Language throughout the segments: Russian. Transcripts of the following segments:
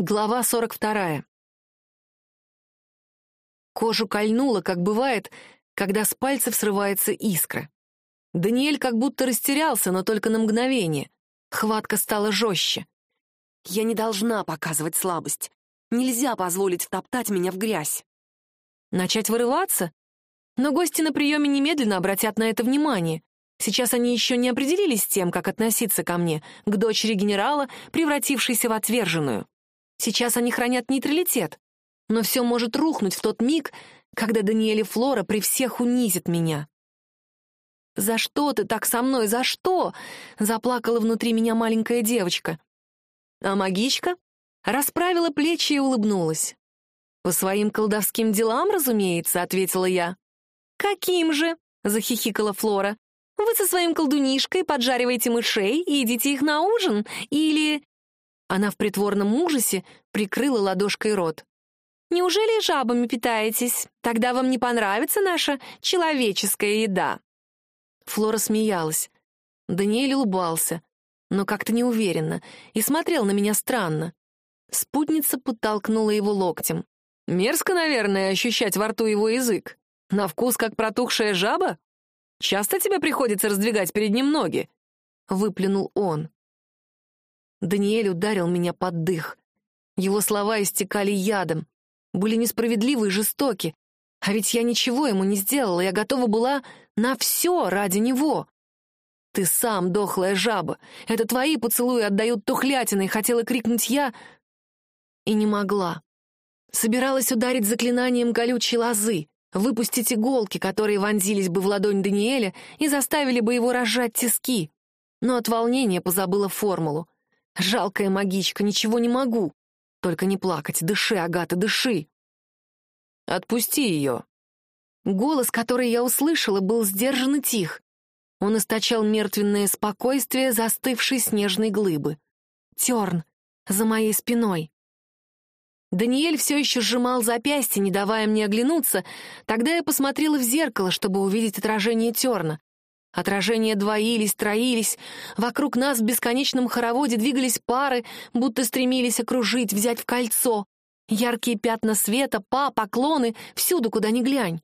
Глава 42. Кожу кольнуло, как бывает, когда с пальцев срывается искра. Даниэль как будто растерялся, но только на мгновение. Хватка стала жестче. «Я не должна показывать слабость. Нельзя позволить втоптать меня в грязь». Начать вырываться? Но гости на приеме немедленно обратят на это внимание. Сейчас они еще не определились с тем, как относиться ко мне, к дочери генерала, превратившейся в отверженную. Сейчас они хранят нейтралитет. Но все может рухнуть в тот миг, когда Даниэль и Флора при всех унизят меня. «За что ты так со мной? За что?» — заплакала внутри меня маленькая девочка. А магичка расправила плечи и улыбнулась. «По своим колдовским делам, разумеется», — ответила я. «Каким же?» — захихикала Флора. «Вы со своим колдунишкой поджариваете мышей и едите их на ужин? Или...» Она в притворном ужасе прикрыла ладошкой рот. «Неужели жабами питаетесь? Тогда вам не понравится наша человеческая еда». Флора смеялась. Даниэль улыбался, но как-то неуверенно, и смотрел на меня странно. Спутница подтолкнула его локтем. «Мерзко, наверное, ощущать во рту его язык. На вкус, как протухшая жаба? Часто тебе приходится раздвигать перед ним ноги?» Выплюнул он. Даниэль ударил меня под дых. Его слова истекали ядом, были несправедливы и жестоки. А ведь я ничего ему не сделала, я готова была на все ради него. Ты сам, дохлая жаба, это твои поцелуи отдают тухлятиной, хотела крикнуть я, и не могла. Собиралась ударить заклинанием колючей лозы, выпустить иголки, которые вонзились бы в ладонь Даниэля и заставили бы его разжать тиски. Но от волнения позабыла формулу. Жалкая магичка, ничего не могу. Только не плакать. Дыши, Агата, дыши. Отпусти ее. Голос, который я услышала, был сдержан и тих. Он источал мертвенное спокойствие застывшей снежной глыбы. Терн, за моей спиной. Даниэль все еще сжимал запястье, не давая мне оглянуться. Тогда я посмотрела в зеркало, чтобы увидеть отражение Терна. Отражения двоились, троились. Вокруг нас в бесконечном хороводе двигались пары, будто стремились окружить, взять в кольцо. Яркие пятна света, па, поклоны, всюду, куда ни глянь.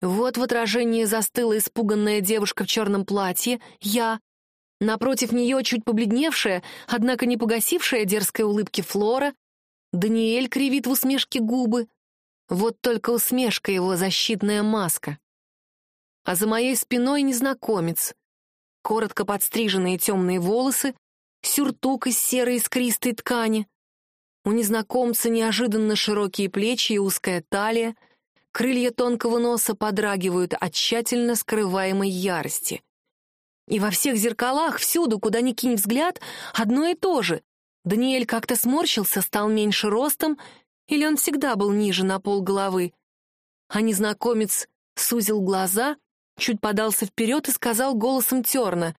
Вот в отражении застыла испуганная девушка в черном платье, я. Напротив нее чуть побледневшая, однако не погасившая дерзкой улыбки Флора. Даниэль кривит в усмешке губы. Вот только усмешка его защитная маска а за моей спиной незнакомец. Коротко подстриженные темные волосы, сюртук из серой искристой ткани. У незнакомца неожиданно широкие плечи и узкая талия, крылья тонкого носа подрагивают от тщательно скрываемой ярости. И во всех зеркалах, всюду, куда ни кинь взгляд, одно и то же. Даниэль как-то сморщился, стал меньше ростом, или он всегда был ниже на пол головы. А незнакомец сузил глаза чуть подался вперед и сказал голосом Терна.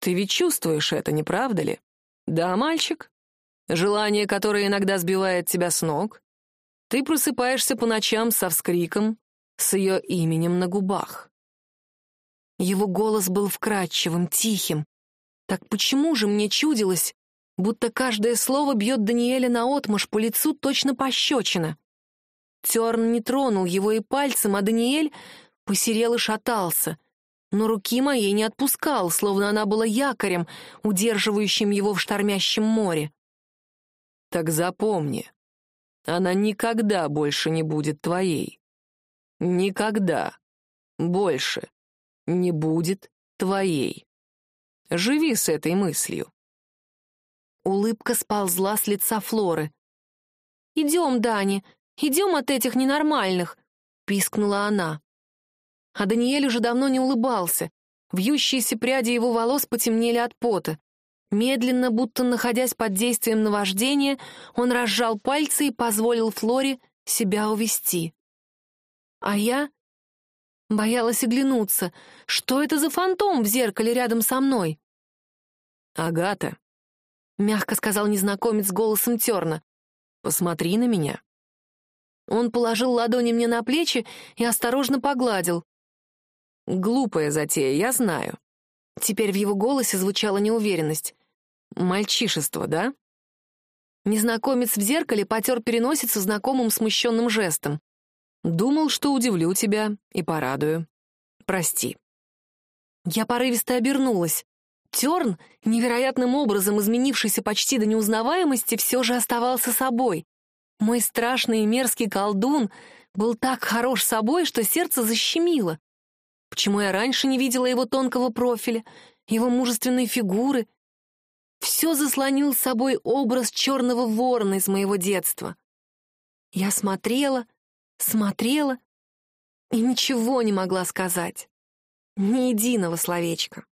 «Ты ведь чувствуешь это, не правда ли? Да, мальчик? Желание, которое иногда сбивает тебя с ног. Ты просыпаешься по ночам со вскриком, с ее именем на губах». Его голос был вкрадчивым, тихим. Так почему же мне чудилось, будто каждое слово бьет Даниэля наотмашь по лицу точно пощечина? Терн не тронул его и пальцем, а Даниэль посерел и шатался, но руки моей не отпускал, словно она была якорем, удерживающим его в штормящем море. «Так запомни, она никогда больше не будет твоей. Никогда больше не будет твоей. Живи с этой мыслью». Улыбка сползла с лица Флоры. «Идем, Дани, идем от этих ненормальных», — пискнула она. А Даниэль уже давно не улыбался. Вьющиеся пряди его волос потемнели от пота. Медленно, будто находясь под действием наваждения, он разжал пальцы и позволил Флоре себя увести. А я боялась оглянуться. Что это за фантом в зеркале рядом со мной? «Агата», — мягко сказал незнакомец голосом терна, — «посмотри на меня». Он положил ладони мне на плечи и осторожно погладил. Глупая затея, я знаю. Теперь в его голосе звучала неуверенность. Мальчишество, да? Незнакомец в зеркале потер переносицу знакомым смущенным жестом. «Думал, что удивлю тебя и порадую. Прости». Я порывисто обернулась. Терн, невероятным образом изменившийся почти до неузнаваемости, все же оставался собой. Мой страшный и мерзкий колдун был так хорош собой, что сердце защемило. Почему я раньше не видела его тонкого профиля, его мужественной фигуры? Все заслонил с собой образ черного ворона из моего детства. Я смотрела, смотрела и ничего не могла сказать. Ни единого словечка.